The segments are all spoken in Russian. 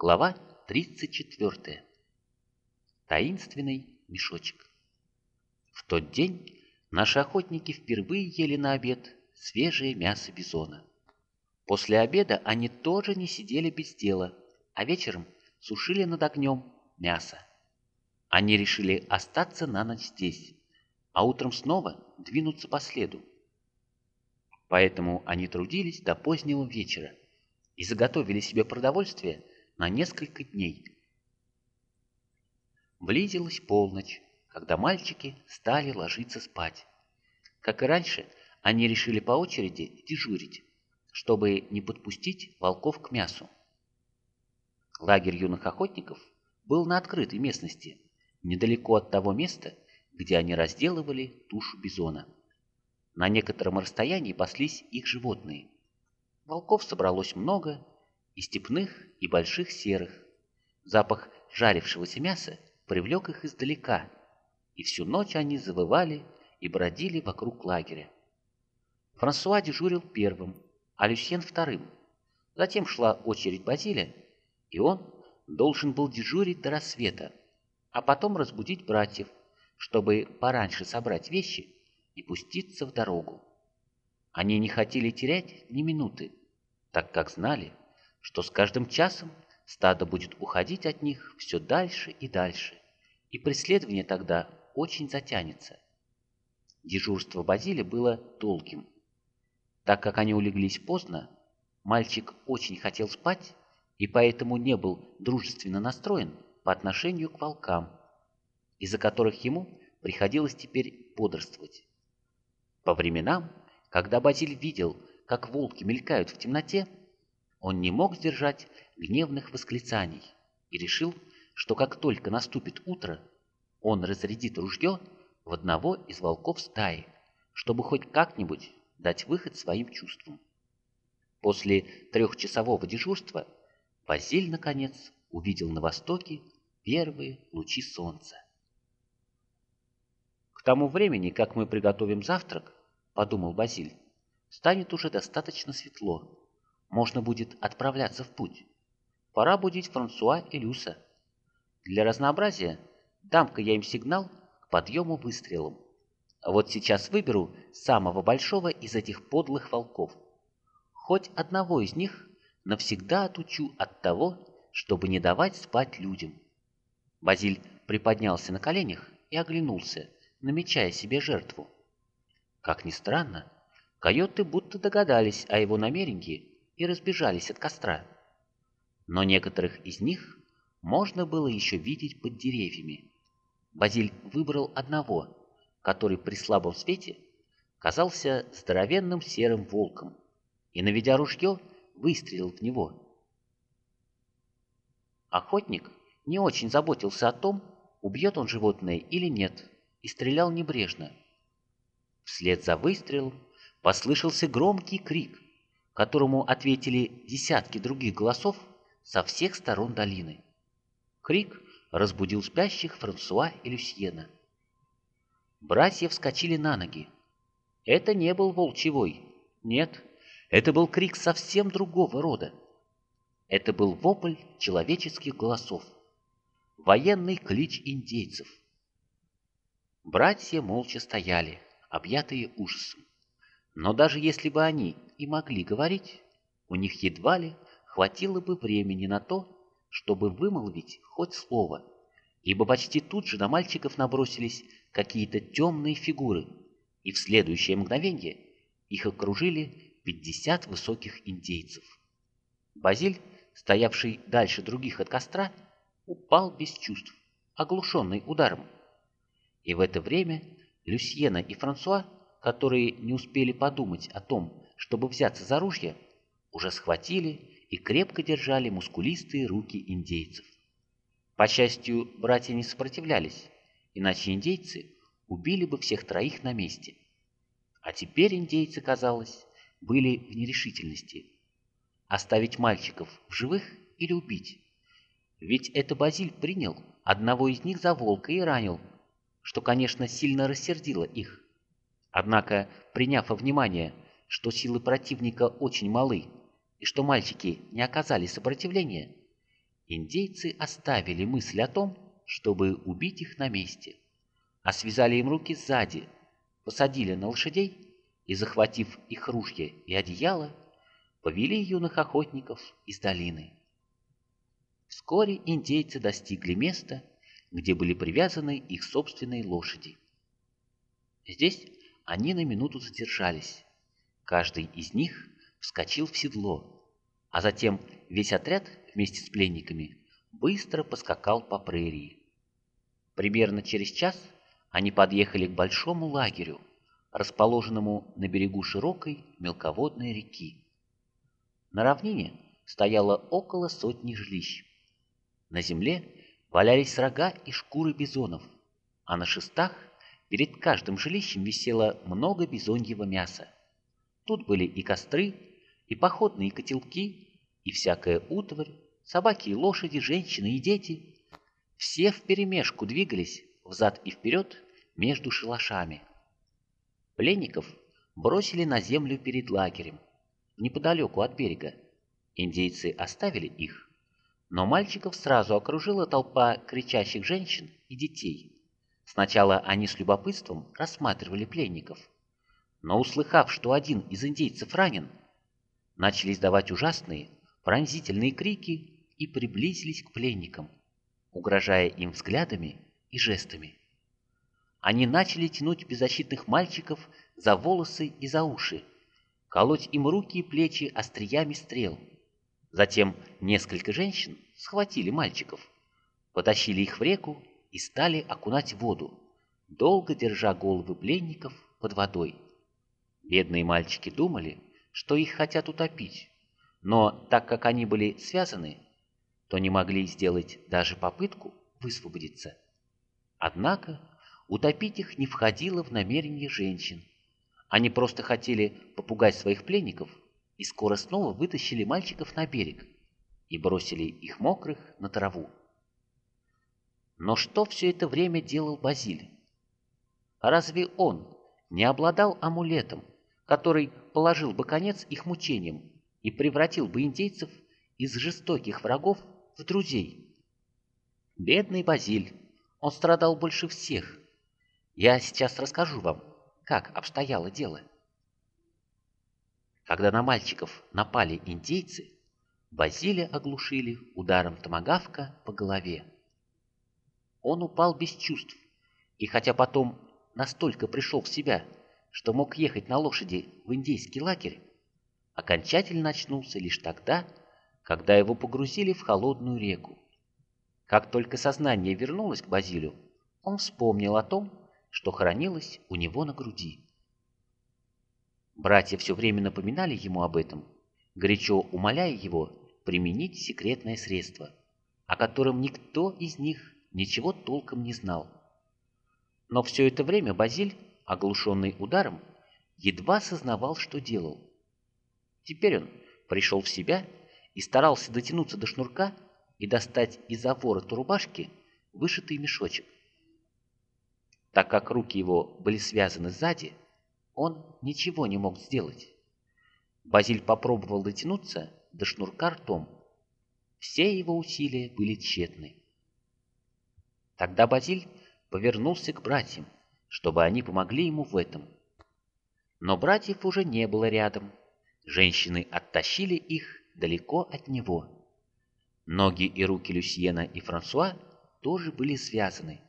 Глава 34. Таинственный мешочек. В тот день наши охотники впервые ели на обед свежее мясо бизона. После обеда они тоже не сидели без дела, а вечером сушили над огнем мясо. Они решили остаться на ночь здесь, а утром снова двинуться по следу. Поэтому они трудились до позднего вечера и заготовили себе продовольствие на несколько дней. Близилась полночь, когда мальчики стали ложиться спать. Как и раньше, они решили по очереди дежурить, чтобы не подпустить волков к мясу. Лагерь юных охотников был на открытой местности, недалеко от того места, где они разделывали тушу бизона. На некотором расстоянии паслись их животные. Волков собралось много, и степных, и больших серых. Запах жарившегося мяса привлек их издалека, и всю ночь они завывали и бродили вокруг лагеря. Франсуа дежурил первым, а Люсьен вторым. Затем шла очередь Базиля, и он должен был дежурить до рассвета, а потом разбудить братьев, чтобы пораньше собрать вещи и пуститься в дорогу. Они не хотели терять ни минуты, так как знали, что с каждым часом стадо будет уходить от них все дальше и дальше, и преследование тогда очень затянется. Дежурство Базили было долгим. Так как они улеглись поздно, мальчик очень хотел спать и поэтому не был дружественно настроен по отношению к волкам, из-за которых ему приходилось теперь бодрствовать. По временам, когда Базиль видел, как волки мелькают в темноте, он не мог сдержать гневных восклицаний и решил, что как только наступит утро, он разрядит ружье в одного из волков стаи, чтобы хоть как-нибудь дать выход своим чувствам. После трехчасового дежурства Базиль, наконец, увидел на востоке первые лучи солнца. «К тому времени, как мы приготовим завтрак, — подумал Базиль, — станет уже достаточно светло, можно будет отправляться в путь. Пора будить Франсуа и Люса. Для разнообразия дам-ка я им сигнал к подъему выстрелом. Вот сейчас выберу самого большого из этих подлых волков. Хоть одного из них навсегда отучу от того, чтобы не давать спать людям. Базиль приподнялся на коленях и оглянулся, намечая себе жертву. Как ни странно, койоты будто догадались о его намерении и разбежались от костра. Но некоторых из них можно было еще видеть под деревьями. Базиль выбрал одного, который при слабом свете казался здоровенным серым волком, и, наведя ружье, выстрелил в него. Охотник не очень заботился о том, убьет он животное или нет, и стрелял небрежно. Вслед за выстрелом послышался громкий крик – которому ответили десятки других голосов со всех сторон долины. Крик разбудил спящих Франсуа и Люсьена. Братья вскочили на ноги. Это не был волчевой. Нет, это был крик совсем другого рода. Это был вопль человеческих голосов. Военный клич индейцев. Братья молча стояли, объятые ужасом. Но даже если бы они и могли говорить, у них едва ли хватило бы времени на то, чтобы вымолвить хоть слово, ибо почти тут же на мальчиков набросились какие-то темные фигуры, и в следующее мгновение их окружили пятьдесят высоких индейцев. Базиль, стоявший дальше других от костра, упал без чувств, оглушенный ударом. И в это время Люсьена и Франсуа которые не успели подумать о том, чтобы взяться за ружья, уже схватили и крепко держали мускулистые руки индейцев. По счастью, братья не сопротивлялись, иначе индейцы убили бы всех троих на месте. А теперь индейцы, казалось, были в нерешительности. Оставить мальчиков в живых или убить? Ведь это Базиль принял одного из них за волка и ранил, что, конечно, сильно рассердило их. Однако, приняв во внимание, что силы противника очень малы и что мальчики не оказали сопротивления, индейцы оставили мысль о том, чтобы убить их на месте, а связали им руки сзади, посадили на лошадей и, захватив их ружья и одеяло, повели юных охотников из долины. Вскоре индейцы достигли места, где были привязаны их собственные лошади. Здесь они на минуту задержались. Каждый из них вскочил в седло, а затем весь отряд вместе с пленниками быстро поскакал по прерии. Примерно через час они подъехали к большому лагерю, расположенному на берегу широкой мелководной реки. На равнине стояло около сотни жилищ. На земле валялись рога и шкуры бизонов, а на шестах перед каждым жилищем висело много бизоньего мяса. Тут были и костры, и походные котелки, и всякая утварь, собаки и лошади, женщины и дети. Все вперемешку двигались взад и вперед между шалашами. Пленников бросили на землю перед лагерем, неподалеку от берега. Индейцы оставили их но мальчиков сразу окружила толпа кричащих женщин и детей. Сначала они с любопытством рассматривали пленников, но услыхав, что один из индейцев ранен, начали издавать ужасные, пронзительные крики и приблизились к пленникам, угрожая им взглядами и жестами. Они начали тянуть беззащитных мальчиков за волосы и за уши, колоть им руки и плечи остриями стрел – Затем несколько женщин схватили мальчиков, потащили их в реку и стали окунать воду, долго держа головы пленников под водой. Бедные мальчики думали, что их хотят утопить, но так как они были связаны, то не могли сделать даже попытку высвободиться. Однако утопить их не входило в намерение женщин. Они просто хотели попугать своих пленников – и скоро снова вытащили мальчиков на берег и бросили их мокрых на траву. Но что все это время делал Базиль? Разве он не обладал амулетом, который положил бы конец их мучениям и превратил бы индейцев из жестоких врагов в друзей? Бедный Базиль, он страдал больше всех. Я сейчас расскажу вам, как обстояло дело. Когда на мальчиков напали индейцы, Базилия оглушили ударом томагавка по голове. Он упал без чувств, и хотя потом настолько пришел в себя, что мог ехать на лошади в индейский лагерь, окончательно очнулся лишь тогда, когда его погрузили в холодную реку. Как только сознание вернулось к Базилю, он вспомнил о том, что хранилось у него на груди. Братья все время напоминали ему об этом, горячо умоляя его применить секретное средство, о котором никто из них ничего толком не знал. Но все это время Базиль, оглушенный ударом, едва сознавал, что делал. Теперь он пришел в себя и старался дотянуться до шнурка и достать из-за ворота рубашки вышитый мешочек. Так как руки его были связаны сзади, он ничего не мог сделать. Базиль попробовал дотянуться до шнурка ртом. Все его усилия были тщетны. Тогда Базиль повернулся к братьям, чтобы они помогли ему в этом. Но братьев уже не было рядом. Женщины оттащили их далеко от него. Ноги и руки Люсьена и Франсуа тоже были связаны,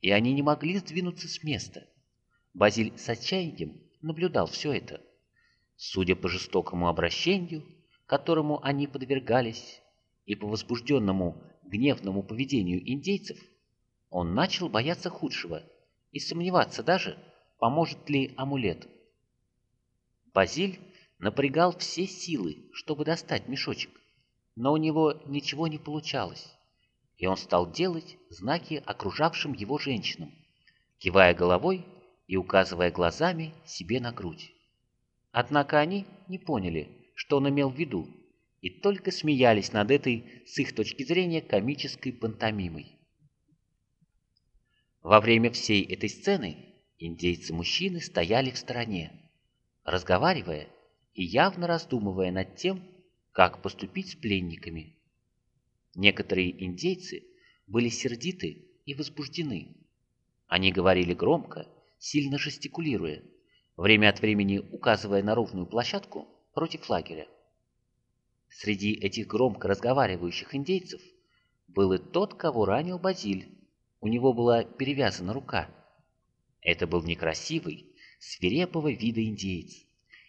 и они не могли сдвинуться с места. Базиль с отчаянием наблюдал все это. Судя по жестокому обращению, которому они подвергались, и по возбужденному гневному поведению индейцев, он начал бояться худшего и сомневаться даже, поможет ли амулет. Базиль напрягал все силы, чтобы достать мешочек, но у него ничего не получалось, и он стал делать знаки окружавшим его женщинам, кивая головой и указывая глазами себе на грудь. Однако они не поняли, что он имел в виду, и только смеялись над этой, с их точки зрения, комической пантомимой. Во время всей этой сцены индейцы-мужчины стояли в стороне, разговаривая и явно раздумывая над тем, как поступить с пленниками. Некоторые индейцы были сердиты и возбуждены. Они говорили громко, сильно жестикулируя, время от времени указывая на ровную площадку против лагеря. Среди этих громко разговаривающих индейцев был и тот, кого ранил Базиль. У него была перевязана рука. Это был некрасивый, свирепого вида индейец.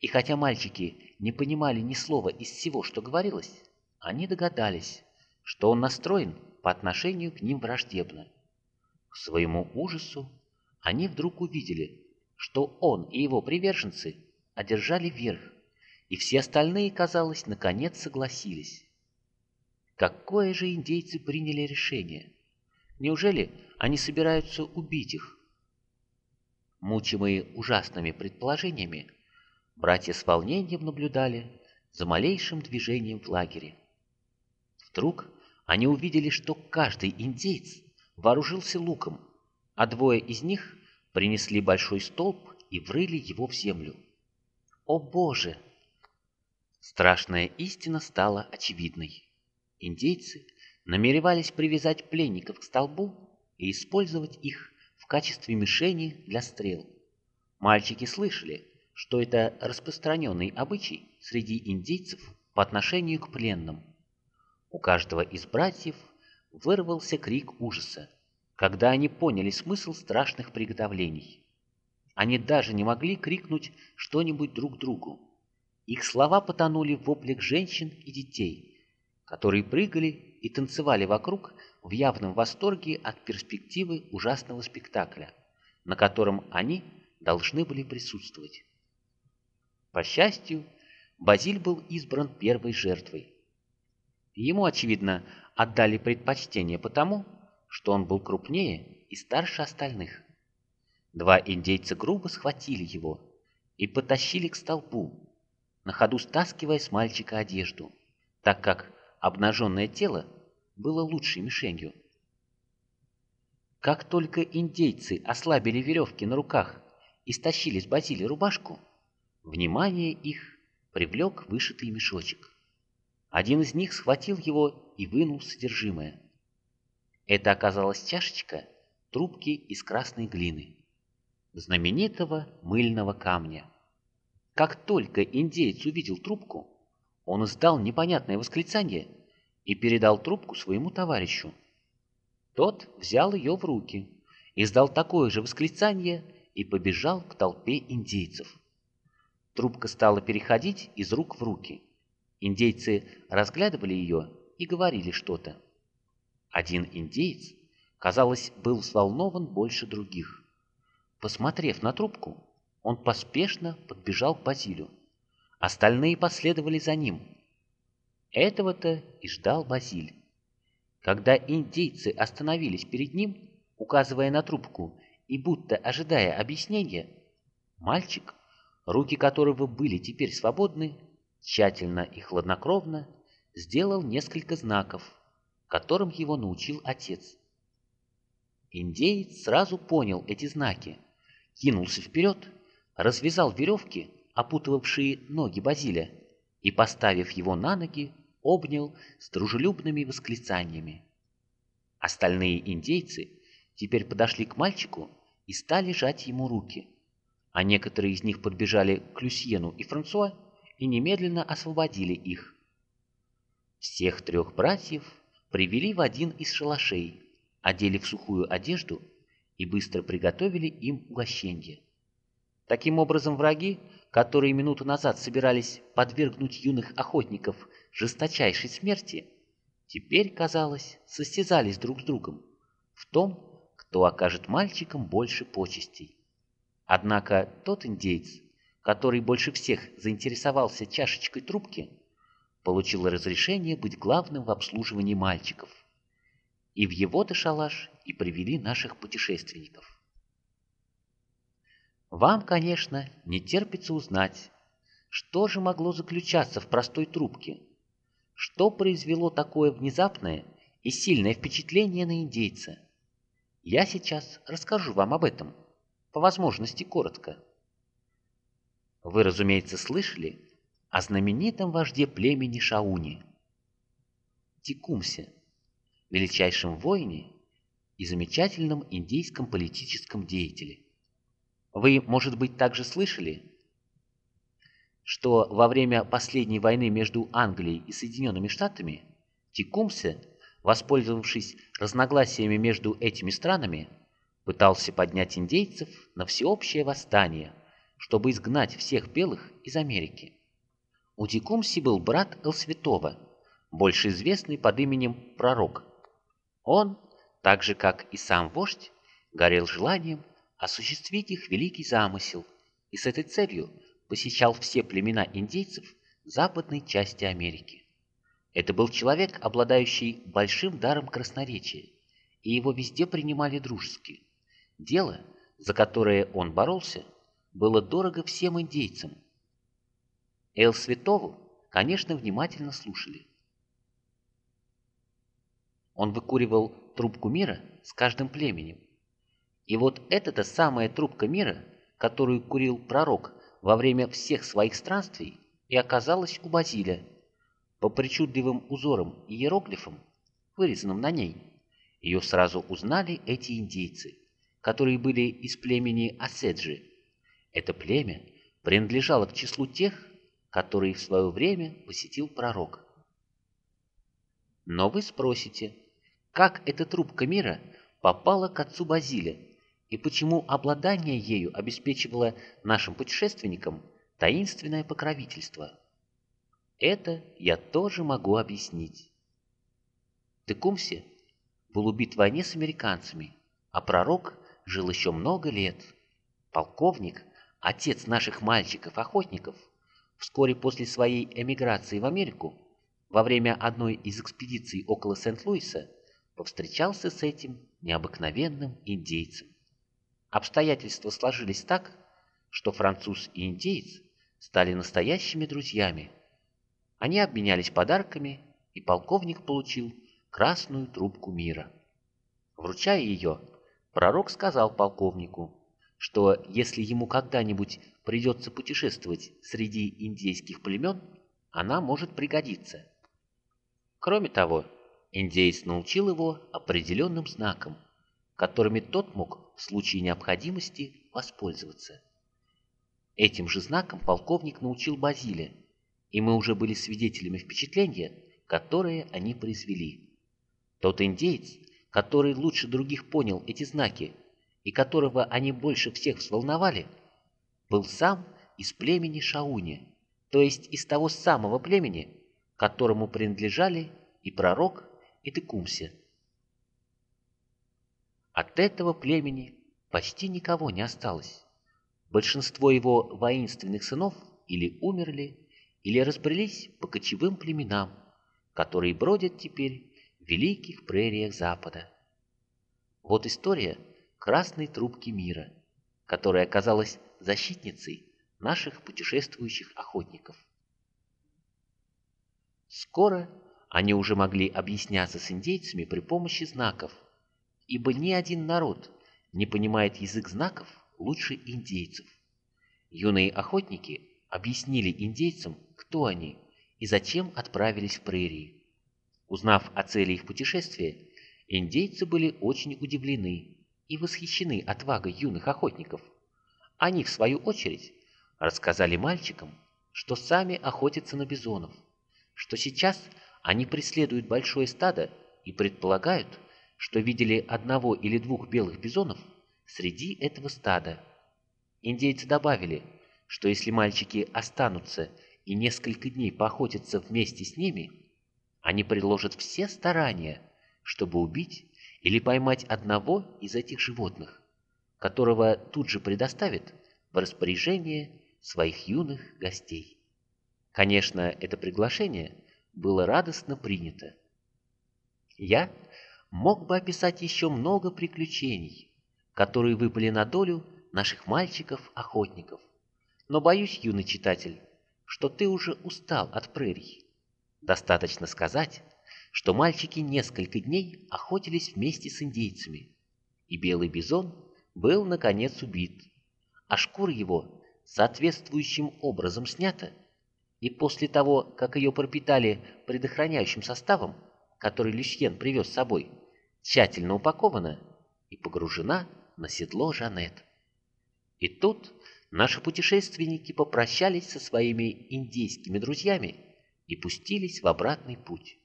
И хотя мальчики не понимали ни слова из всего, что говорилось, они догадались, что он настроен по отношению к ним враждебно. К своему ужасу они вдруг увидели, что он и его приверженцы одержали верх, и все остальные, казалось, наконец согласились. Какое же индейцы приняли решение? Неужели они собираются убить их? Мучимые ужасными предположениями, братья с волнением наблюдали за малейшим движением в лагере. Вдруг они увидели, что каждый индейц вооружился луком, а двое из них принесли большой столб и врыли его в землю. О Боже! Страшная истина стала очевидной. Индейцы намеревались привязать пленников к столбу и использовать их в качестве мишени для стрел. Мальчики слышали, что это распространенный обычай среди индейцев по отношению к пленным. У каждого из братьев вырвался крик ужаса, когда они поняли смысл страшных приготовлений. Они даже не могли крикнуть что-нибудь друг другу. Их слова потонули в воплях женщин и детей, которые прыгали и танцевали вокруг в явном восторге от перспективы ужасного спектакля, на котором они должны были присутствовать. По счастью, Базиль был избран первой жертвой. Ему, очевидно, отдали предпочтение потому, что он был крупнее и старше остальных. Два индейца грубо схватили его и потащили к столбу, на ходу стаскивая с мальчика одежду, так как обнаженное тело было лучшей мишенью. Как только индейцы ослабили веревки на руках и стащили с Базили рубашку, внимание их привлек вышитый мешочек. Один из них схватил его и вынул содержимое. Это оказалась чашечка трубки из красной глины, знаменитого мыльного камня. Как только индеец увидел трубку, он издал непонятное восклицание и передал трубку своему товарищу. Тот взял ее в руки, издал такое же восклицание и побежал к толпе индейцев. Трубка стала переходить из рук в руки. Индейцы разглядывали ее и говорили что-то. Один индеец, казалось, был взволнован больше других. Посмотрев на трубку, он поспешно подбежал к Базилю. Остальные последовали за ним. Этого-то и ждал Базиль. Когда индейцы остановились перед ним, указывая на трубку и будто ожидая объяснения, мальчик, руки которого были теперь свободны, тщательно и хладнокровно сделал несколько знаков, которым его научил отец. Индеец сразу понял эти знаки, кинулся вперед развязал веревки, опутывавшие ноги Базиля, и, поставив его на ноги, обнял с дружелюбными восклицаниями. Остальные индейцы теперь подошли к мальчику и стали жать ему руки, а некоторые из них подбежали к Люсьену и Франсуа и немедленно освободили их. Всех трех братьев привели в один из шалашей, одели в сухую одежду и быстро приготовили им угощенье. Таким образом, враги, которые минуту назад собирались подвергнуть юных охотников жесточайшей смерти, теперь, казалось, состязались друг с другом в том, кто окажет мальчикам больше почестей. Однако тот индейец, который больше всех заинтересовался чашечкой трубки, получил разрешение быть главным в обслуживании мальчиков. И в его-то шалаш и привели наших путешественников. Вам, конечно, не терпится узнать, что же могло заключаться в простой трубке, что произвело такое внезапное и сильное впечатление на индейца. Я сейчас расскажу вам об этом, по возможности коротко. Вы, разумеется, слышали о знаменитом вожде племени Шауни, Текумсе, величайшем воине и замечательном индейском политическом деятеле. Вы, может быть, также слышали, что во время последней войны между Англией и Соединенными Штатами Текумсе, воспользовавшись разногласиями между этими странами, пытался поднять индейцев на всеобщее восстание, чтобы изгнать всех белых из Америки. У Текумси был брат Элсвятова, больше известный под именем Пророк. Он, так же как и сам вождь, горел желанием осуществить их великий замысел и с этой целью посещал все племена индейцев западной части Америки. Это был человек, обладающий большим даром красноречия, и его везде принимали дружески. Дело, за которое он боролся, было дорого всем индейцам. Эл Светову, конечно, внимательно слушали. Он выкуривал трубку мира с каждым племенем. И вот эта-то самая трубка мира, которую курил пророк во время всех своих странствий, и оказалась у Базиля. По причудливым узорам и иероглифам, вырезанным на ней, ее сразу узнали эти индейцы, которые были из племени Аседжи. Это племя принадлежало к числу тех, которые в свое время посетил пророк. Но вы спросите, как эта трубка мира попала к отцу Базиля, и почему обладание ею обеспечивало нашим путешественникам таинственное покровительство. Это я тоже могу объяснить. Текумсе был убит в войне с американцами, а пророк жил еще много лет. Полковник, отец наших мальчиков-охотников, вскоре после своей эмиграции в Америку, во время одной из экспедиций около Сент-Луиса, повстречался с этим необыкновенным индейцем. Обстоятельства сложились так, что француз и индеец стали настоящими друзьями. Они обменялись подарками, и полковник получил красную трубку мира. Вручая ее, пророк сказал полковнику, что если ему когда-нибудь придется путешествовать среди индейских племен, она может пригодиться. Кроме того, индейец научил его определенным знакам, которыми тот мог в случае необходимости воспользоваться. Этим же знаком полковник научил Базилия, и мы уже были свидетелями впечатления, которое они произвели. Тот индейец, который лучше других понял эти знаки и которого они больше всех взволновали, был сам из племени Шауни, то есть из того самого племени, которому принадлежали и пророк, и Текумсе. От этого племени почти никого не осталось. Большинство его воинственных сынов или умерли, или разбрелись по кочевым племенам, которые бродят теперь в великих прериях Запада. Вот история красной трубки мира, которая оказалась защитницей наших путешествующих охотников. Скоро они уже могли объясняться с индейцами при помощи знаков – ибо ни один народ не понимает язык знаков лучше индейцев. Юные охотники объяснили индейцам, кто они и зачем отправились в прерии. Узнав о цели их путешествия, индейцы были очень удивлены и восхищены отвагой юных охотников. Они, в свою очередь, рассказали мальчикам, что сами охотятся на бизонов, что сейчас они преследуют большое стадо и предполагают, что видели одного или двух белых бизонов среди этого стада. Индейцы добавили, что если мальчики останутся и несколько дней поохотятся вместе с ними, они приложат все старания, чтобы убить или поймать одного из этих животных, которого тут же предоставят в распоряжение своих юных гостей. Конечно, это приглашение было радостно принято. Я мог бы описать еще много приключений, которые выпали на долю наших мальчиков-охотников. Но боюсь, юный читатель, что ты уже устал от прерий. Достаточно сказать, что мальчики несколько дней охотились вместе с индейцами, и белый бизон был, наконец, убит, а шкура его соответствующим образом снята, и после того, как ее пропитали предохраняющим составом, который Люсьен привез с собой, тщательно упакована и погружена на седло Жанет. И тут наши путешественники попрощались со своими индейскими друзьями и пустились в обратный путь.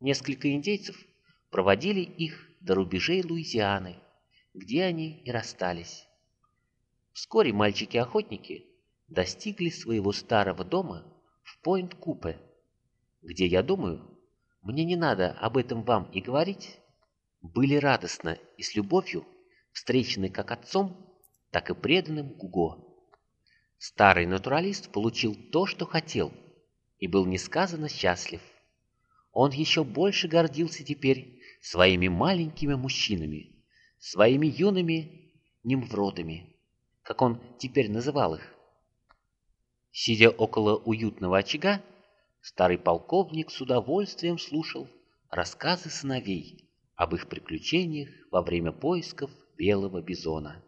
Несколько индейцев проводили их до рубежей Луизианы, где они и расстались. Вскоре мальчики-охотники достигли своего старого дома в Пойнт-Купе, где, я думаю, мне не надо об этом вам и говорить, были радостно и с любовью встречены как отцом, так и преданным Гуго. Старый натуралист получил то, что хотел, и был несказанно счастлив. Он еще больше гордился теперь своими маленькими мужчинами, своими юными немвродами, как он теперь называл их. Сидя около уютного очага, старый полковник с удовольствием слушал рассказы сыновей об их приключениях во время поисков белого бизона.